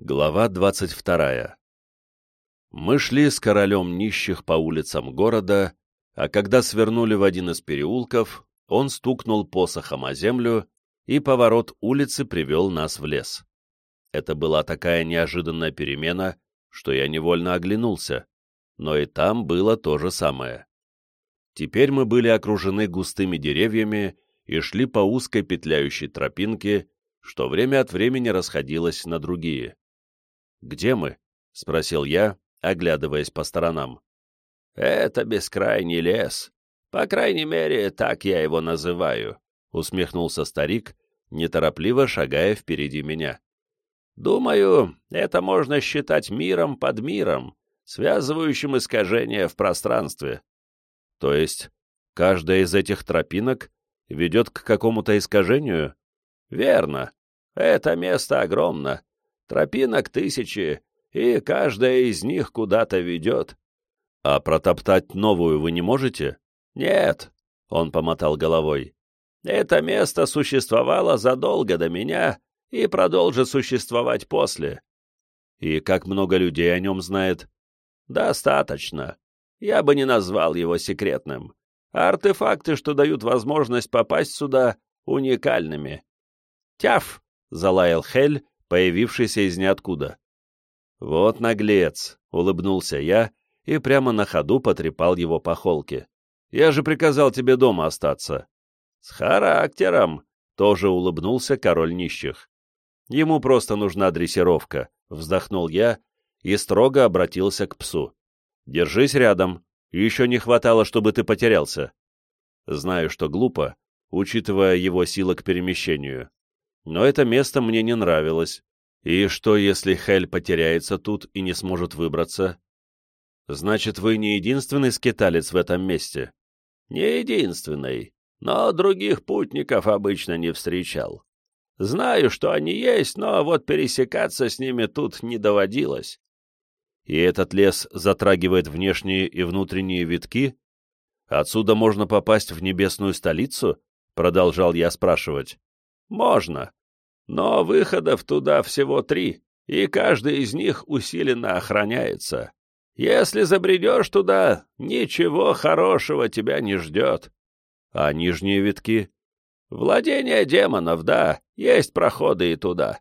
Глава двадцать вторая Мы шли с королем нищих по улицам города, а когда свернули в один из переулков, он стукнул посохом о землю, и поворот улицы привел нас в лес. Это была такая неожиданная перемена, что я невольно оглянулся, но и там было то же самое. Теперь мы были окружены густыми деревьями и шли по узкой петляющей тропинке, что время от времени расходилось на другие. «Где мы?» — спросил я, оглядываясь по сторонам. «Это бескрайний лес. По крайней мере, так я его называю», — усмехнулся старик, неторопливо шагая впереди меня. «Думаю, это можно считать миром под миром, связывающим искажения в пространстве». «То есть каждая из этих тропинок ведет к какому-то искажению?» «Верно. Это место огромно. Тропинок тысячи, и каждая из них куда-то ведет. А протоптать новую вы не можете? Нет, он помотал головой. Это место существовало задолго до меня и продолжит существовать после. И как много людей о нем знает? Достаточно. Я бы не назвал его секретным. артефакты, что дают возможность попасть сюда, уникальными. «Тяф!» — залаял Хель, появившийся из ниоткуда. «Вот наглец!» — улыбнулся я и прямо на ходу потрепал его по холке. «Я же приказал тебе дома остаться». «С характером!» — тоже улыбнулся король нищих. «Ему просто нужна дрессировка», — вздохнул я и строго обратился к псу. «Держись рядом, еще не хватало, чтобы ты потерялся». Знаю, что глупо, учитывая его силы к перемещению но это место мне не нравилось. И что, если Хель потеряется тут и не сможет выбраться? Значит, вы не единственный скиталец в этом месте? Не единственный, но других путников обычно не встречал. Знаю, что они есть, но вот пересекаться с ними тут не доводилось. И этот лес затрагивает внешние и внутренние витки? Отсюда можно попасть в небесную столицу? Продолжал я спрашивать. Можно. Но выходов туда всего три, и каждый из них усиленно охраняется. Если забредешь туда, ничего хорошего тебя не ждет. А нижние витки? Владение демонов, да, есть проходы и туда.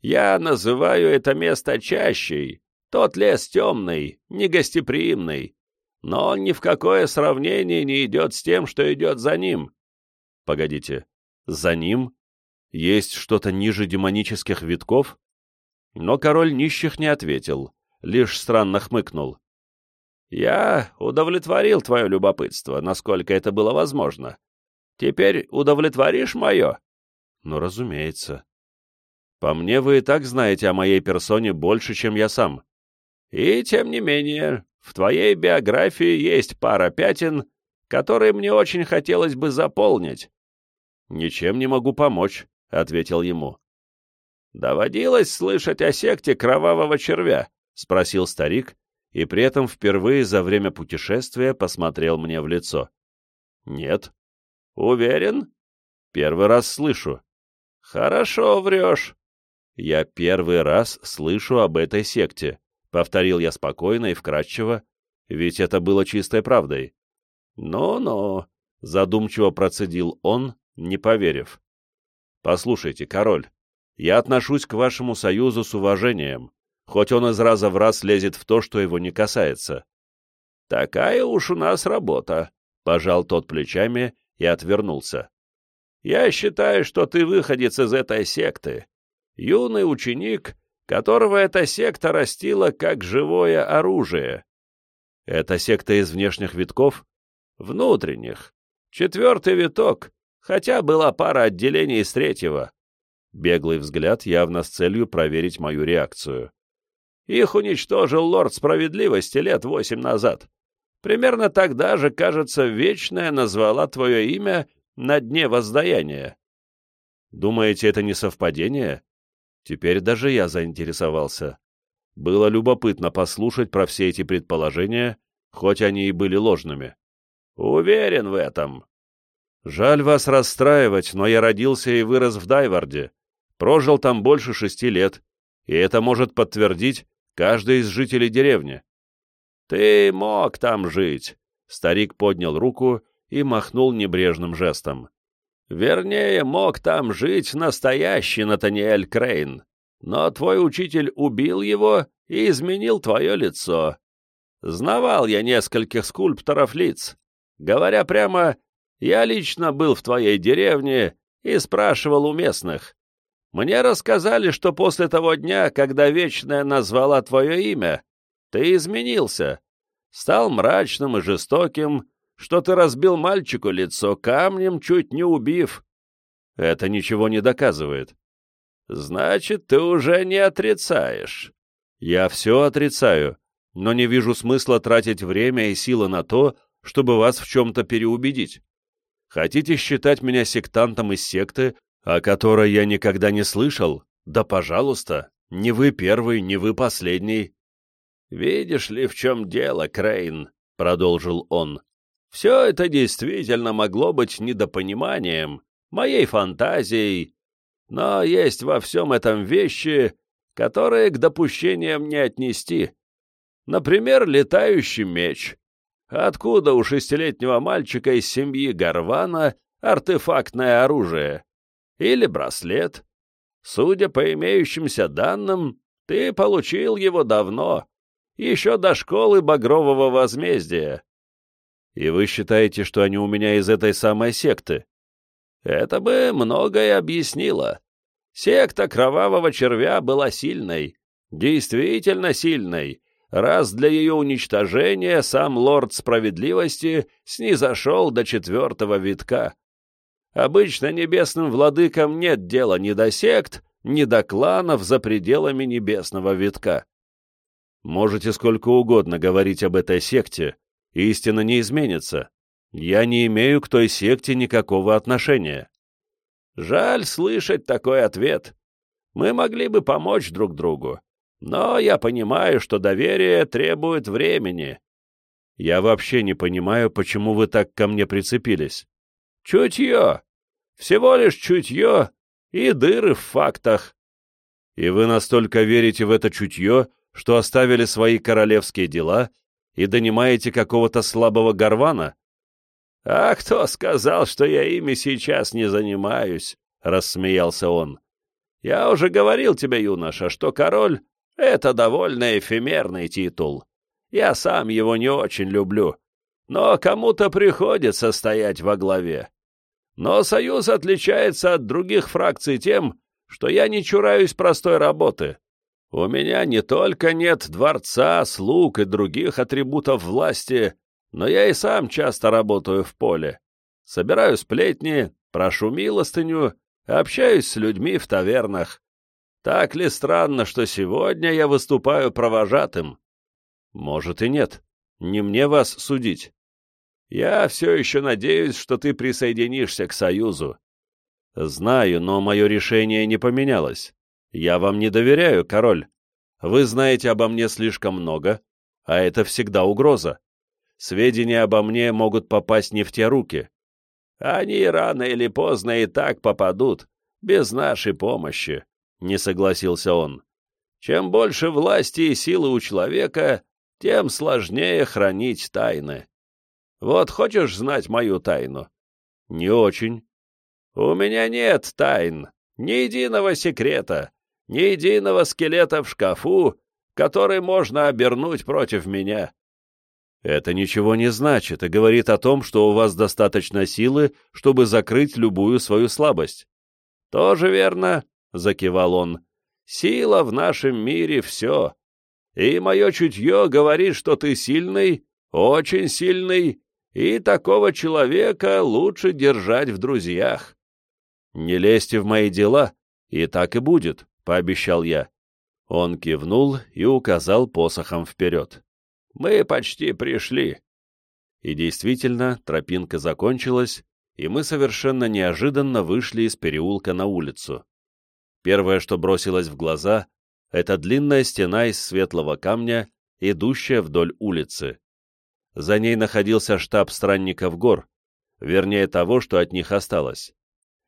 Я называю это место чащей. Тот лес темный, негостеприимный. Но он ни в какое сравнение не идет с тем, что идет за ним. Погодите, за ним? Есть что-то ниже демонических витков? Но король нищих не ответил, лишь странно хмыкнул. «Я удовлетворил твое любопытство, насколько это было возможно. Теперь удовлетворишь мое?» «Ну, разумеется. По мне, вы и так знаете о моей персоне больше, чем я сам». «И тем не менее, в твоей биографии есть пара пятен, которые мне очень хотелось бы заполнить». «Ничем не могу помочь. — ответил ему. «Доводилось слышать о секте кровавого червя?» — спросил старик, и при этом впервые за время путешествия посмотрел мне в лицо. «Нет». «Уверен?» «Первый раз слышу». «Хорошо врешь». «Я первый раз слышу об этой секте», — повторил я спокойно и вкратчиво, ведь это было чистой правдой. «Ну-ну», — задумчиво процедил он, не поверив. Послушайте, король, я отношусь к вашему союзу с уважением, хоть он из раза в раз лезет в то, что его не касается. Такая уж у нас работа, — пожал тот плечами и отвернулся. Я считаю, что ты выходец из этой секты, юный ученик, которого эта секта растила как живое оружие. Это секта из внешних витков? Внутренних. Четвертый виток хотя была пара отделений из третьего. Беглый взгляд явно с целью проверить мою реакцию. Их уничтожил лорд справедливости лет восемь назад. Примерно тогда же, кажется, Вечная назвала твое имя на дне воздаяния. Думаете, это не совпадение? Теперь даже я заинтересовался. Было любопытно послушать про все эти предположения, хоть они и были ложными. Уверен в этом. Жаль вас расстраивать, но я родился и вырос в Дайварде, прожил там больше шести лет, и это может подтвердить каждый из жителей деревни. «Ты мог там жить!» Старик поднял руку и махнул небрежным жестом. «Вернее, мог там жить настоящий Натаниэль Крейн, но твой учитель убил его и изменил твое лицо. Знавал я нескольких скульпторов лиц. Говоря прямо, я лично был в твоей деревне и спрашивал у местных. Мне рассказали, что после того дня, когда Вечная назвала твое имя, ты изменился, стал мрачным и жестоким, что ты разбил мальчику лицо камнем, чуть не убив. Это ничего не доказывает. Значит, ты уже не отрицаешь. Я все отрицаю, но не вижу смысла тратить время и силы на то, чтобы вас в чем-то переубедить. Хотите считать меня сектантом из секты, о которой я никогда не слышал? Да, пожалуйста, не вы первый, не вы последний. «Видишь ли, в чем дело, Крейн?» — продолжил он. «Все это действительно могло быть недопониманием, моей фантазией, но есть во всем этом вещи, которые к допущениям не отнести. Например, летающий меч. Откуда у шестилетнего мальчика из семьи Гарвана артефактное оружие? Или браслет? Судя по имеющимся данным, ты получил его давно, еще до школы Багрового Возмездия. И вы считаете, что они у меня из этой самой секты? Это бы многое объяснило. Секта Кровавого Червя была сильной, действительно сильной, раз для ее уничтожения сам Лорд Справедливости снизошел до четвертого витка. Обычно небесным владыкам нет дела ни до сект, ни до кланов за пределами небесного витка. Можете сколько угодно говорить об этой секте, истина не изменится. Я не имею к той секте никакого отношения. Жаль слышать такой ответ. Мы могли бы помочь друг другу, но я понимаю, что доверие требует времени. Я вообще не понимаю, почему вы так ко мне прицепились. Чутье. Всего лишь чутье и дыры в фактах. И вы настолько верите в это чутье, что оставили свои королевские дела и донимаете какого-то слабого горвана? — А кто сказал, что я ими сейчас не занимаюсь? — рассмеялся он. — Я уже говорил тебе, юноша, что король — это довольно эфемерный титул. Я сам его не очень люблю, но кому-то приходится стоять во главе. Но Союз отличается от других фракций тем, что я не чураюсь простой работы. У меня не только нет дворца, слуг и других атрибутов власти, но я и сам часто работаю в поле. Собираю сплетни, прошу милостыню, общаюсь с людьми в тавернах. Так ли странно, что сегодня я выступаю провожатым? Может и нет. Не мне вас судить. Я все еще надеюсь, что ты присоединишься к Союзу. Знаю, но мое решение не поменялось. «Я вам не доверяю, король. Вы знаете обо мне слишком много, а это всегда угроза. Сведения обо мне могут попасть не в те руки. Они рано или поздно и так попадут, без нашей помощи», — не согласился он. «Чем больше власти и силы у человека, тем сложнее хранить тайны. Вот хочешь знать мою тайну?» «Не очень». «У меня нет тайн, ни единого секрета, ни единого скелета в шкафу, который можно обернуть против меня. Это ничего не значит и говорит о том, что у вас достаточно силы, чтобы закрыть любую свою слабость. Тоже верно, — закивал он. Сила в нашем мире — все. И мое чутье говорит, что ты сильный, очень сильный, и такого человека лучше держать в друзьях. Не лезьте в мои дела, и так и будет пообещал я. Он кивнул и указал посохом вперед. «Мы почти пришли». И действительно, тропинка закончилась, и мы совершенно неожиданно вышли из переулка на улицу. Первое, что бросилось в глаза, это длинная стена из светлого камня, идущая вдоль улицы. За ней находился штаб странников гор, вернее того, что от них осталось.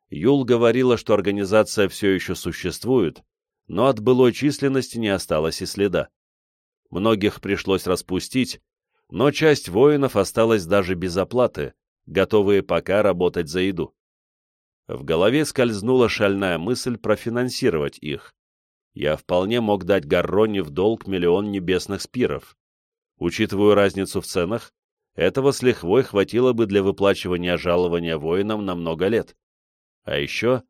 Юл говорила, что организация все еще существует, но от былой численности не осталось и следа. Многих пришлось распустить, но часть воинов осталась даже без оплаты, готовые пока работать за еду. В голове скользнула шальная мысль профинансировать их. Я вполне мог дать Гарроне в долг миллион небесных спиров. Учитывая разницу в ценах, этого с лихвой хватило бы для выплачивания жалования воинам на много лет. А еще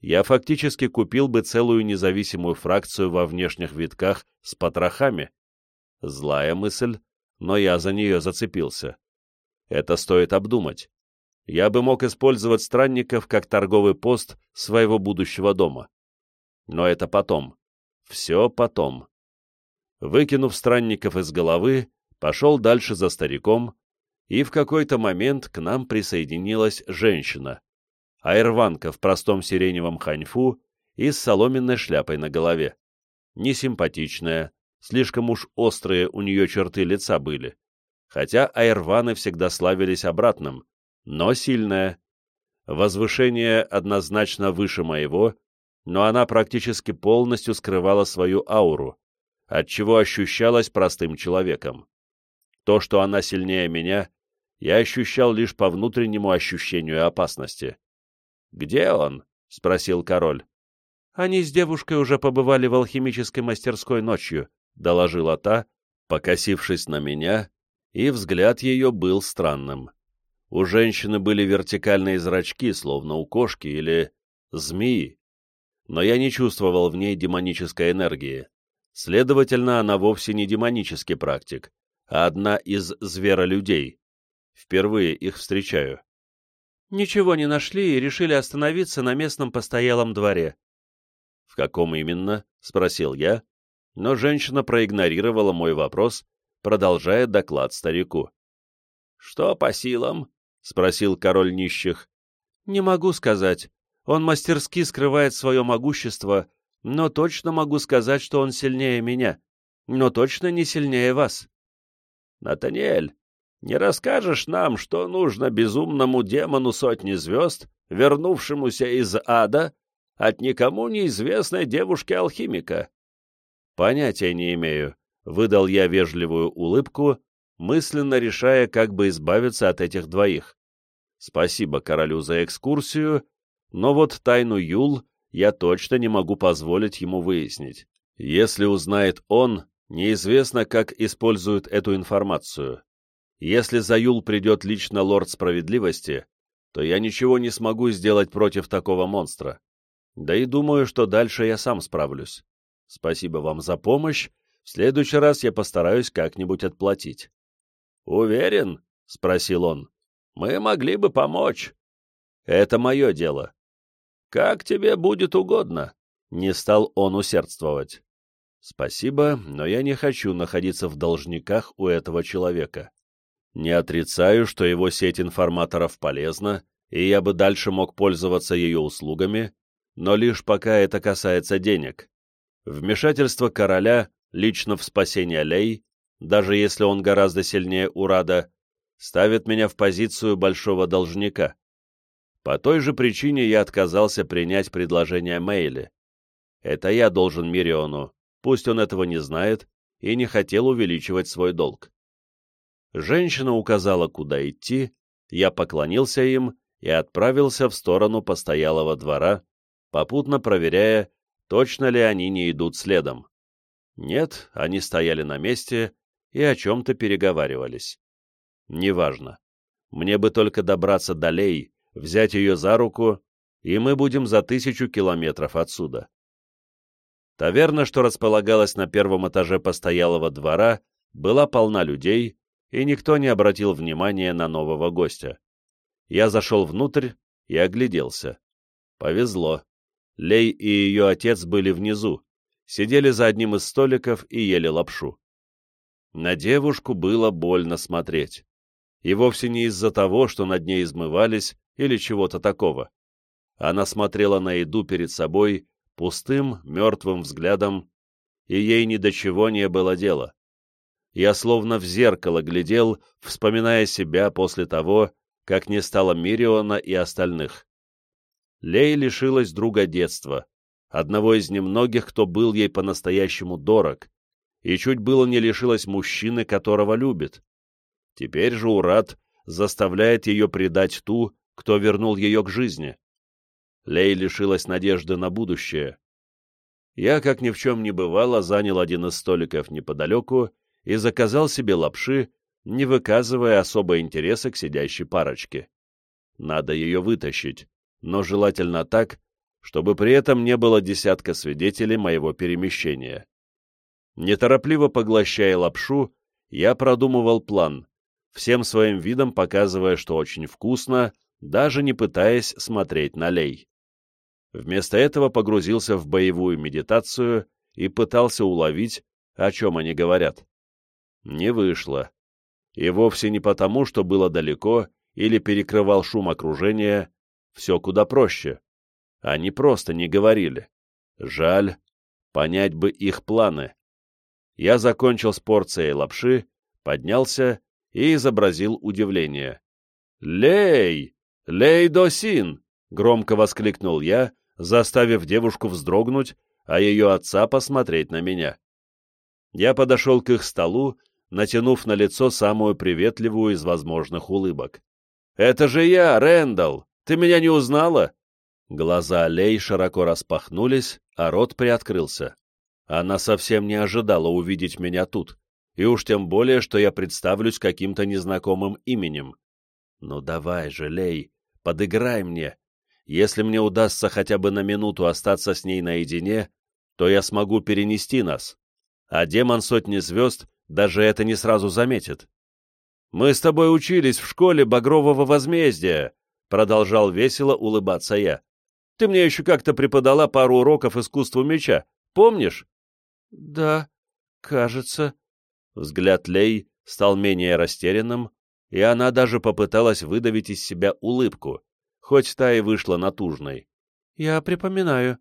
я фактически купил бы целую независимую фракцию во внешних витках с потрохами. Злая мысль, но я за нее зацепился. Это стоит обдумать. Я бы мог использовать странников как торговый пост своего будущего дома. Но это потом. Все потом. Выкинув странников из головы, пошел дальше за стариком, и в какой-то момент к нам присоединилась женщина, айрванка в простом сиреневом ханьфу и с соломенной шляпой на голове. Несимпатичная, слишком уж острые у нее черты лица были, хотя айрваны всегда славились обратным, но сильная. Возвышение однозначно выше моего, но она практически полностью скрывала свою ауру, отчего ощущалась простым человеком. То, что она сильнее меня, я ощущал лишь по внутреннему ощущению опасности. «Где он?» — спросил король. «Они с девушкой уже побывали в алхимической мастерской ночью», — доложила та, покосившись на меня, и взгляд ее был странным. У женщины были вертикальные зрачки, словно у кошки или змеи, но я не чувствовал в ней демонической энергии. Следовательно, она вовсе не демонический практик, а одна из зверолюдей. Впервые их встречаю. Ничего не нашли и решили остановиться на местном постоялом дворе. «В каком именно?» — спросил я, но женщина проигнорировала мой вопрос, продолжая доклад старику. «Что по силам?» — спросил король нищих. «Не могу сказать. Он мастерски скрывает свое могущество, но точно могу сказать, что он сильнее меня, но точно не сильнее вас». «Натаниэль, не расскажешь нам, что нужно безумному демону сотни звезд, вернувшемуся из ада, от никому неизвестной девушки-алхимика?» «Понятия не имею», — выдал я вежливую улыбку, мысленно решая, как бы избавиться от этих двоих. Спасибо королю за экскурсию, но вот тайну Юл я точно не могу позволить ему выяснить. Если узнает он, неизвестно, как использует эту информацию. Если за Юл придет лично лорд справедливости, то я ничего не смогу сделать против такого монстра. Да и думаю, что дальше я сам справлюсь. Спасибо вам за помощь, в следующий раз я постараюсь как-нибудь отплатить. «Уверен?» — спросил он. «Мы могли бы помочь». «Это мое дело». «Как тебе будет угодно», — не стал он усердствовать. «Спасибо, но я не хочу находиться в должниках у этого человека. Не отрицаю, что его сеть информаторов полезна, и я бы дальше мог пользоваться ее услугами, но лишь пока это касается денег. Вмешательство короля лично в спасение Лей даже если он гораздо сильнее Урада, ставит меня в позицию большого должника. По той же причине я отказался принять предложение Мейли. Это я должен Мириону, пусть он этого не знает и не хотел увеличивать свой долг. Женщина указала, куда идти, я поклонился им и отправился в сторону постоялого двора, попутно проверяя, точно ли они не идут следом. Нет, они стояли на месте и о чем-то переговаривались. Неважно. Мне бы только добраться до Лей, взять ее за руку, и мы будем за тысячу километров отсюда. Таверна, что располагалась на первом этаже постоялого двора, была полна людей, и никто не обратил внимания на нового гостя. Я зашел внутрь и огляделся. Повезло. Лей и ее отец были внизу, сидели за одним из столиков и ели лапшу. На девушку было больно смотреть. И вовсе не из-за того, что над ней измывались или чего-то такого. Она смотрела на еду перед собой пустым, мертвым взглядом, и ей ни до чего не было дела. Я словно в зеркало глядел, вспоминая себя после того, как не стало Мириона и остальных. Лей лишилась друга детства, одного из немногих, кто был ей по-настоящему дорог, и чуть было не лишилась мужчины, которого любит. Теперь же Урат заставляет ее предать ту, кто вернул ее к жизни. Лей лишилась надежды на будущее. Я, как ни в чем не бывало, занял один из столиков неподалеку и заказал себе лапши, не выказывая особого интереса к сидящей парочке. Надо ее вытащить, но желательно так, чтобы при этом не было десятка свидетелей моего перемещения. Неторопливо поглощая лапшу, я продумывал план, всем своим видом показывая, что очень вкусно, даже не пытаясь смотреть на лей. Вместо этого погрузился в боевую медитацию и пытался уловить, о чем они говорят. Не вышло. И вовсе не потому, что было далеко или перекрывал шум окружения, все куда проще. Они просто не говорили. Жаль, понять бы их планы. Я закончил с порцией лапши, поднялся и изобразил удивление. «Лей! Лей Досин!» — громко воскликнул я, заставив девушку вздрогнуть, а ее отца посмотреть на меня. Я подошел к их столу, натянув на лицо самую приветливую из возможных улыбок. «Это же я, Рэндалл! Ты меня не узнала?» Глаза Лей широко распахнулись, а рот приоткрылся. Она совсем не ожидала увидеть меня тут, и уж тем более, что я представлюсь каким-то незнакомым именем. «Ну давай же, Лей, подыграй мне. Если мне удастся хотя бы на минуту остаться с ней наедине, то я смогу перенести нас. А демон сотни звезд даже это не сразу заметит. «Мы с тобой учились в школе Багрового возмездия», — продолжал весело улыбаться я. «Ты мне еще как-то преподала пару уроков искусству меча, помнишь?» «Да, кажется». Взгляд Лей стал менее растерянным, и она даже попыталась выдавить из себя улыбку, хоть та и вышла натужной. «Я припоминаю».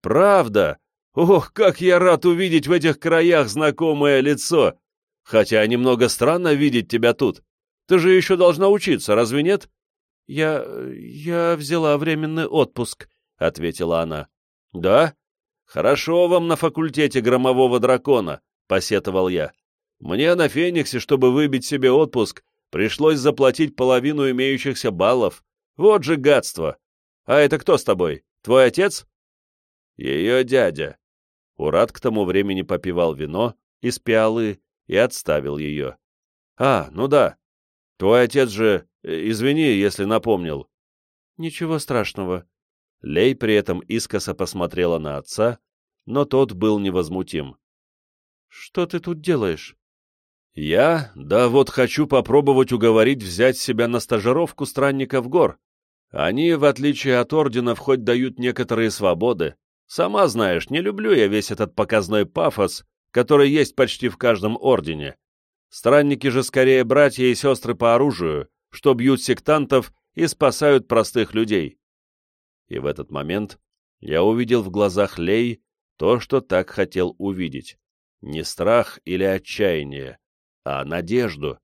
«Правда? Ох, как я рад увидеть в этих краях знакомое лицо! Хотя немного странно видеть тебя тут. Ты же еще должна учиться, разве нет?» «Я... я взяла временный отпуск», — ответила она. «Да? Хорошо вам на факультете громового дракона», — посетовал я. «Мне на Фениксе, чтобы выбить себе отпуск, пришлось заплатить половину имеющихся баллов. Вот же гадство! А это кто с тобой? Твой отец?» «Ее дядя», Урат к тому времени попивал вино из пиалы и отставил ее. «А, ну да. Твой отец же... Э, извини, если напомнил». «Ничего страшного». Лей при этом искоса посмотрела на отца, но тот был невозмутим. «Что ты тут делаешь?» «Я? Да вот хочу попробовать уговорить взять себя на стажировку странников гор. Они, в отличие от орденов, хоть дают некоторые свободы, Сама знаешь, не люблю я весь этот показной пафос, который есть почти в каждом ордене. Странники же скорее братья и сестры по оружию, что бьют сектантов и спасают простых людей. И в этот момент я увидел в глазах Лей то, что так хотел увидеть. Не страх или отчаяние, а надежду.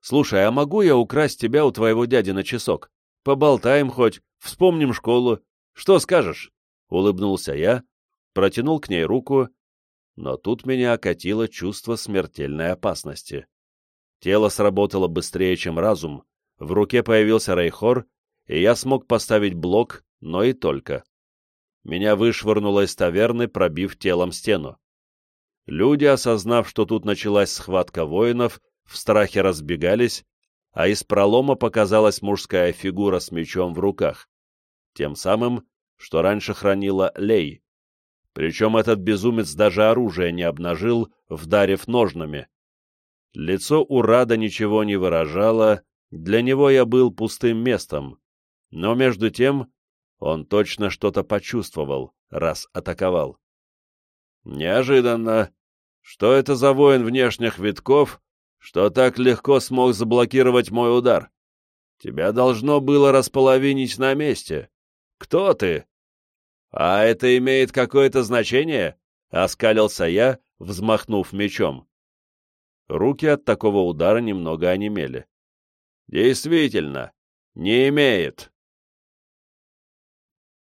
«Слушай, а могу я украсть тебя у твоего дяди на часок? Поболтаем хоть, вспомним школу. Что скажешь?» Улыбнулся я, протянул к ней руку, но тут меня окатило чувство смертельной опасности. Тело сработало быстрее, чем разум, в руке появился Рейхор, и я смог поставить блок, но и только. Меня вышвырнуло из таверны, пробив телом стену. Люди, осознав, что тут началась схватка воинов, в страхе разбегались, а из пролома показалась мужская фигура с мечом в руках. Тем самым что раньше хранила Лей. Причем этот безумец даже оружие не обнажил, вдарив ножнами. Лицо Урада ничего не выражало, для него я был пустым местом. Но между тем он точно что-то почувствовал, раз атаковал. Неожиданно. Что это за воин внешних витков, что так легко смог заблокировать мой удар? Тебя должно было располовинить на месте. Кто ты? «А это имеет какое-то значение?» — оскалился я, взмахнув мечом. Руки от такого удара немного онемели. «Действительно, не имеет»,